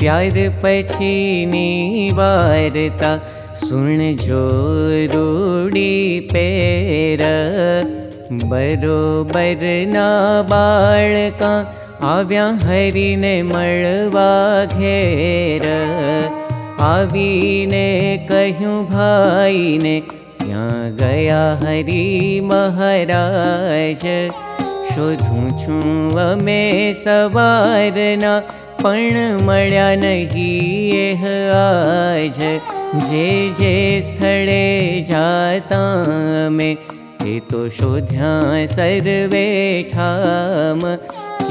प्यार पछीनी वार्ता सुन जो रूडी पेर। ना घेर। आवीने कहूं भाईने त्या गया हरि महाराज। शोधूं छूं अमे सवारना नहीं एह आज। स्थळे जाता में ते तो शोध्या सर्वे ठाम।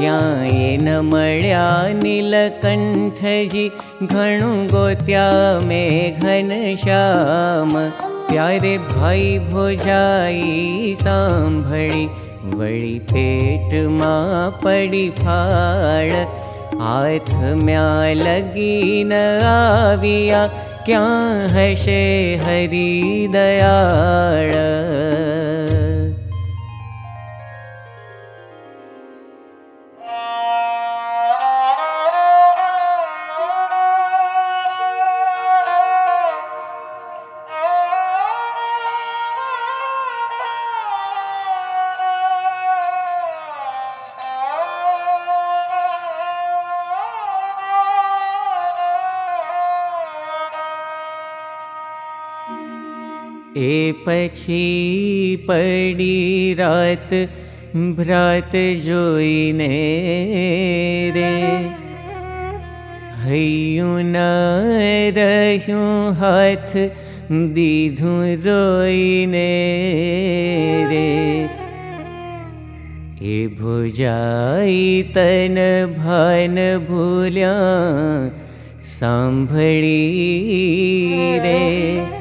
क्याए न मळ्या नीलकंठजी घणु गोत्या में घनश्याम प्यारे भाई भोजाई सांभळी वळी पेट मा पड़ी फाळ हाथ म्या लगी न आविया क्या हशे हरि दयाळ ए पछी पड़ी रात भ्रात जोईने रे हयू न रह्यूं हाथ दीधूं रोईने रे ए भुजाई तन भान भूल्या सांभळी रे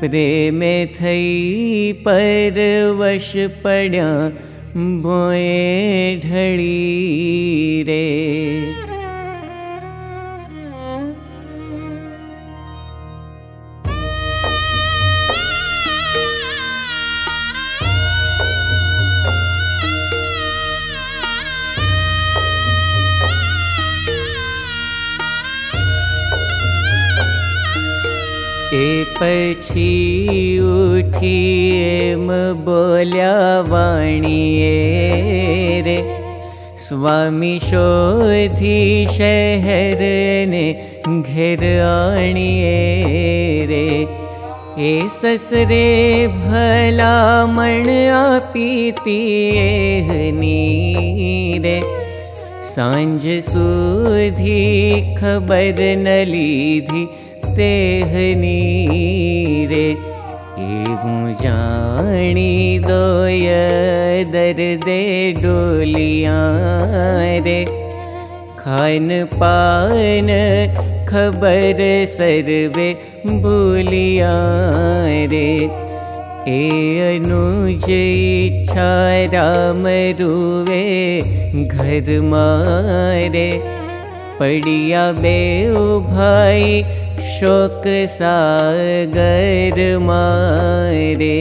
प्रेमे थई परवश पड्या बोए ढड़ी रे ए पछी उठी एम बोल्या वाणीए रे स्वामी शोधी शहर ने घेर ससरे भला मण आपीती रे सांझ सुधी खबर न रे। एवं जानी दोय दर्दे डोलिया रे। खान पान खबर सर्वे भूलिया रे। ए अनुज इच्छा राम रुवे घर मारे। पड़िया बेउ भाई शोक सागर मारे।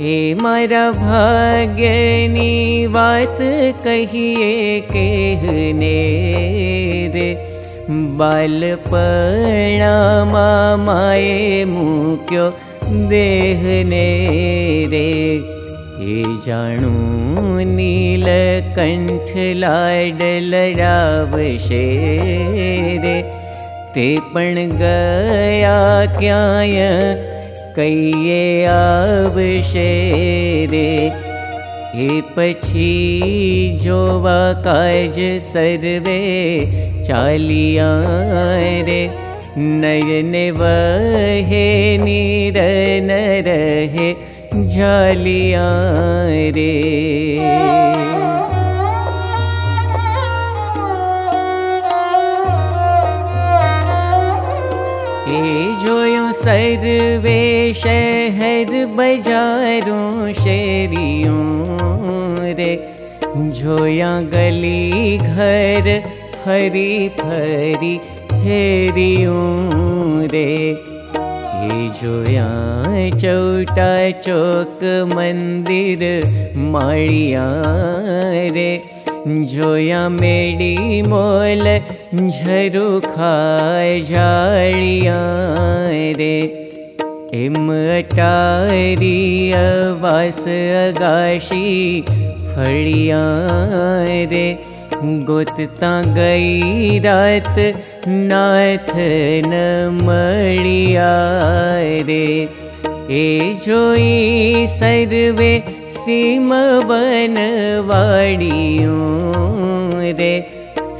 ए मारा भाग्यनी बात कहिए कहने रे। बालपणा माए मुक्यो देहने रे। जाणू नीलकंठ लाड लडावशे रे ते गया क्याय कईए आवशे रे ए पछी जोवा काज सर्वे चालिया रे। नयन वहे नीर न रहे झालिया रे शहर बजारों गली घर हरी फरी हेरियों रे ये जोया चौटा चौक मंदिर माड़िया रे जोया मेडी मोल झरु खाय जालिया रे। एम अटारी अवास अगाशी फड़िया रे। गोतता गई रात नाथ न मड़िया रे। ए सर्वे सीम बन वाड़ियों रे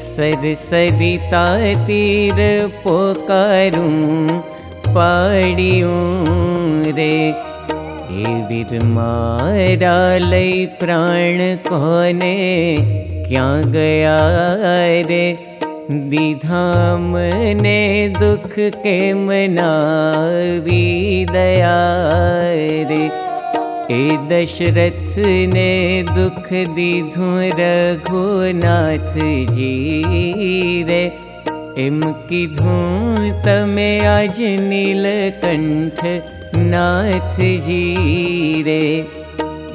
सर सरिता तीर पोकारूं पाड़ियों रे प्राण कोने क्या गया रे? दिधाम ने दुख के मनावी दया रे ए दशरथ ने दुख दीधु रघुनाथ जी रे। एम कीधु तमे आज नीलकंठ नाथ जी रे।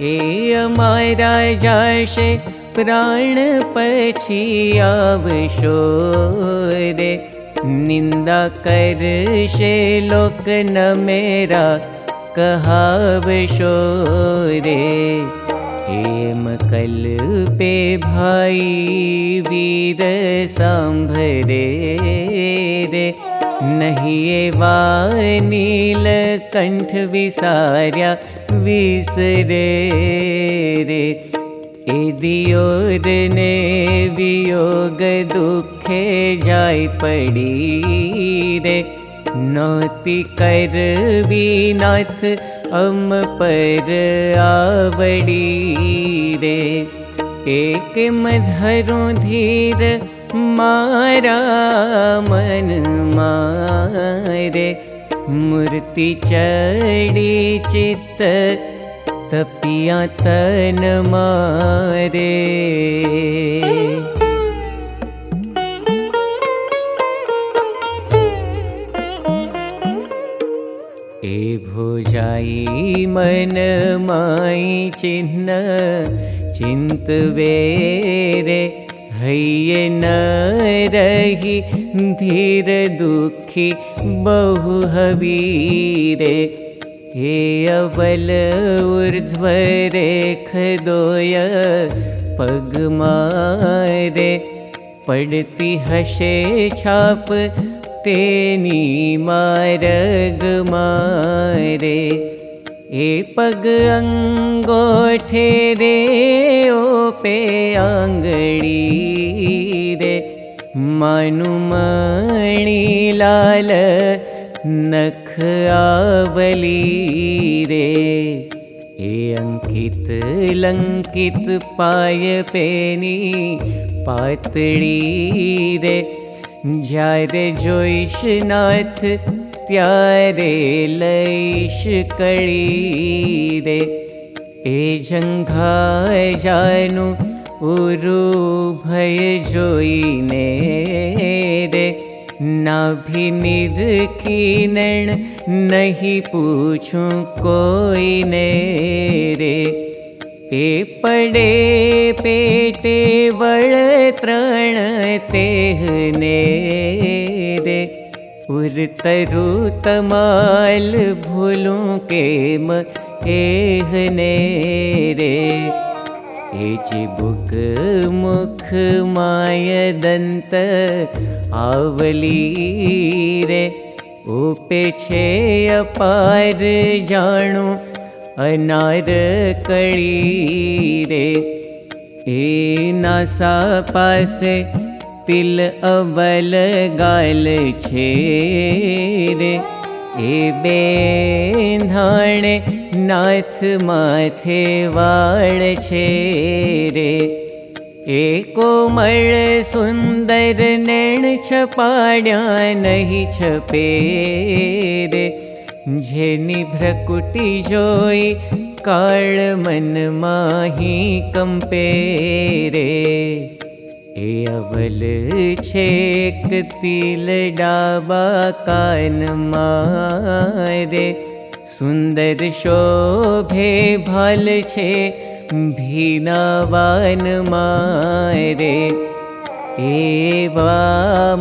ए अमारा जाशे प्राण पछी आवशो रे। निंदा कर शे लोक न मेरा कहावशो रे। हेम कल पे भाई वीर सांभरे नहीं नील कंठ विसार्या विसरे रे। ने वियोग दुखे जाय पड़ी रे नौति कर नाथ अम पर आवड़ी रे। एक मधरो धीर मारा मन मारे। मूर्ति चढ़ी चित्त तपिया तन मारे ए भोजाई मन माई चिन्ह चिंत वेरे हये न रही धीर दुखी बहु हबीरे हे अवल ऊर्ध्वरेख दोय पगमारे पड़ती हशे छाप तेनी मारग मारे। ए पग अंगोठे रे ओ पे आंगड़ी रे। मानु मणि लाल नख आवली रे। ए अंकित लंकित पाय पेनी पातड़ी रे जारे जोइश नाथ त्यारे लैश कड़ी रे ए जंघा जानु उरु भय जोईने रे। नाभि निरखीनण नहीं पूछूं कोई ने रे पड़े पेटे वळ तृण तेहने रे उर तरु तमाल भूलूं केम एहने रे बुक मुख माय दंत आवली रे उपे छे अपार जाणु अनार कड़ी रे। ए नासा पासे तिल अवल गाल छे रे ए बेंधाणे नाथ माथे वाळ छे रे ए कोमल सुंदर नैण छपाड्या नहीं छपे रे जेनी भ्रकुटी काल मन माही कंपे रे। ए अवल छेक तिल डाबा कान मारे सुंदर शोभे भल भीनावान मारे एवा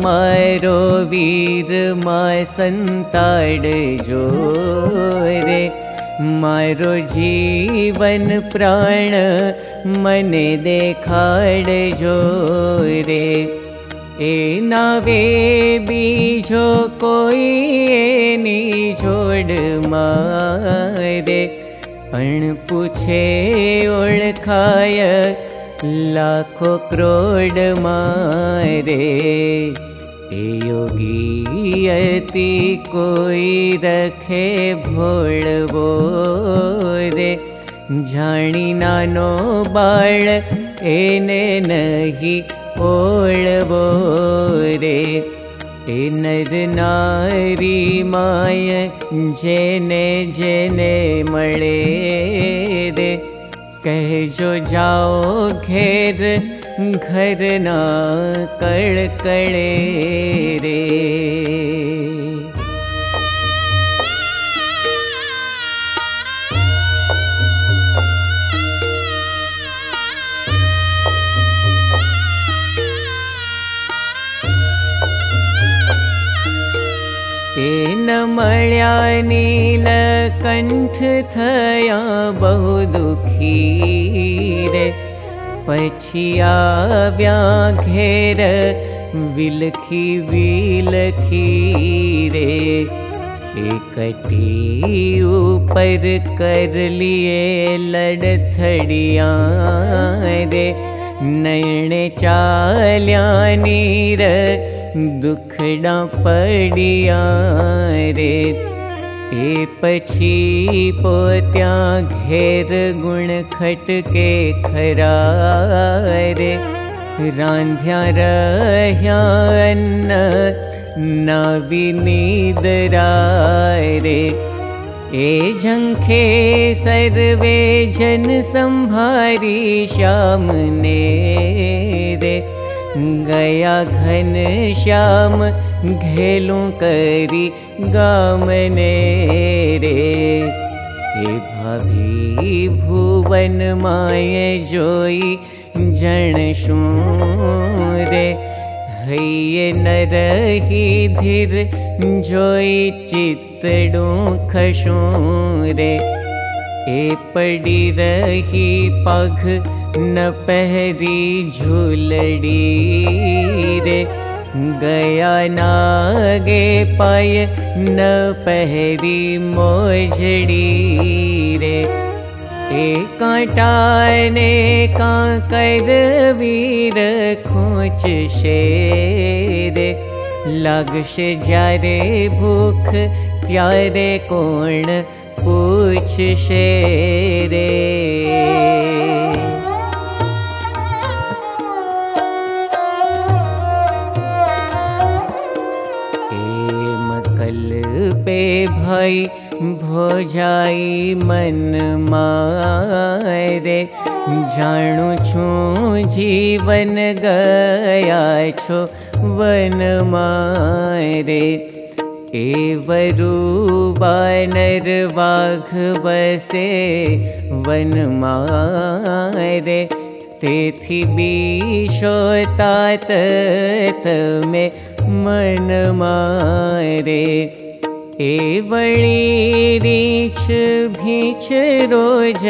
मारो वीर मा संताड जो रे मारो जीवन प्राण मने देखाड रे ए नावे बीजो एनी जोड़ मारे पण पूछे ओळखाय लाखो क्रोड मारे ए योगी अति कोई रखे भोळवो रे जाणी नानो बाळ एने नहीं ओळवो रे ए नर नारी माय जेने जेने मळे रे कहजो जाओ घेर घर ना कड़कड़े रे मल्या नील कंठ थया बहु दुखी रे पछिया व्या घेर विलखी विलखी रे एकटी ऊपर कर लिए लड़थड़िया रे नयण चाल्या नीर दुखड़ा पड़िया रे ए पछी पोत्या घेर गुण खटके खरा रे रांध्या रह्या अन्न नावी नीदरा रे ए झंखे सर्वे जन संभारी श्याम ने रे गया घन श्याम घेलू करी गामने रे। हे भाभी भुवन माय जोई जन रे हये नरही धीर जोई चितड़ू खशू रे ए पड़ी रही पग न पहरी झूलड़ी रे गया नागे पाय न पहरी मोजड़ी रे। ए कांटाने का कर वीर खोच शेरे। लगश जारे भूख त्यारे कोण पूछ शेरे पे भाई भोजाई मन मारे जाणु छु जीवन गया वन मारे एवरु वानर वाघ बसे वन मारे तेथी बीशो तात में मन मारे भीछ रोज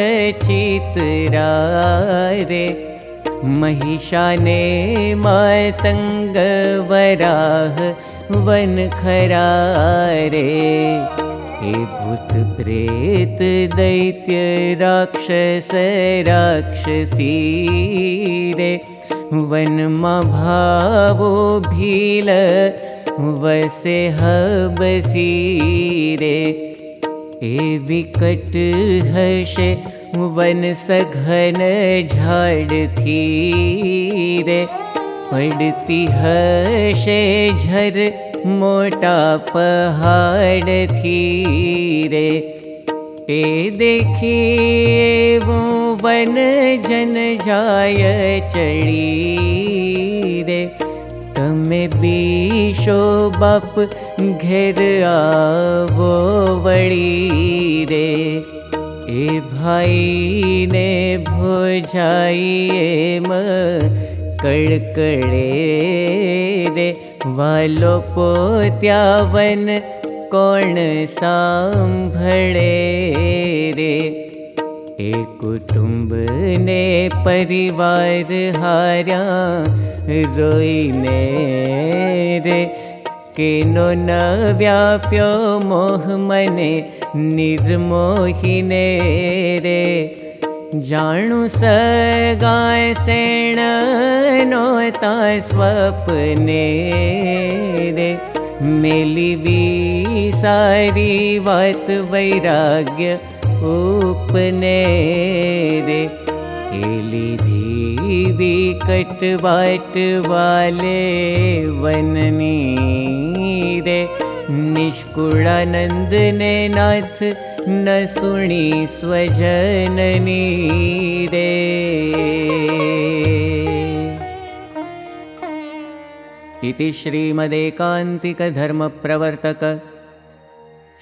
चितरा रे महिषाने मातंग वराह वन खरा रे हे भूत प्रेत दैत्य राक्षस राक्षसी रे मा भावो भील वसे हबसी रे ए विकट हशे वन सघन झाड़ थी रे पड़ती हशे झर मोटा पहाड़ वन जन जाय चढ़ी तमे बीशो बाप घेर आवो वड़ी रे। ए भाई ने भोजाई म कड़कड़े रे। वालो पोत्यावन कोण सांभळे रे ए कुटुंब ने परिवार हार्या रोईने रे। केनो न व्याप्यो मोह मने निर्मोहिने रे। जाणु सगाय सेण नोता स्वप्ने रे। मेली सारी वात वैराग्य रे एली धी कट वाट वाले वननी रे निष्कुळानन्द ने नाथ न सुणी स्वजननी रे इति श्रीमदेकान्तिकधर्मप्रवर्तक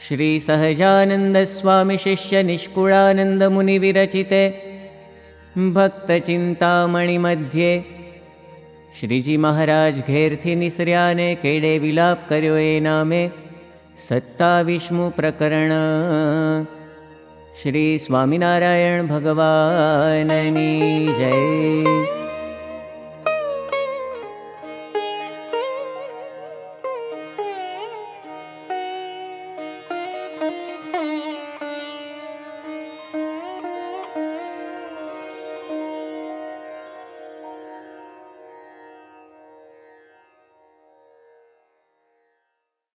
श्रीसहजानन्दस्वामिशिष्यनिष्कुळानन्दमुनिविरचिते भक्तचिन्तामणिमध्ये श्रीजी महाराज घेरथी निसर्याने केडे विलाप कर्यो ए नामे सत्ताविष्मु प्रकरण श्री स्वामिनारायण भगवाननी जय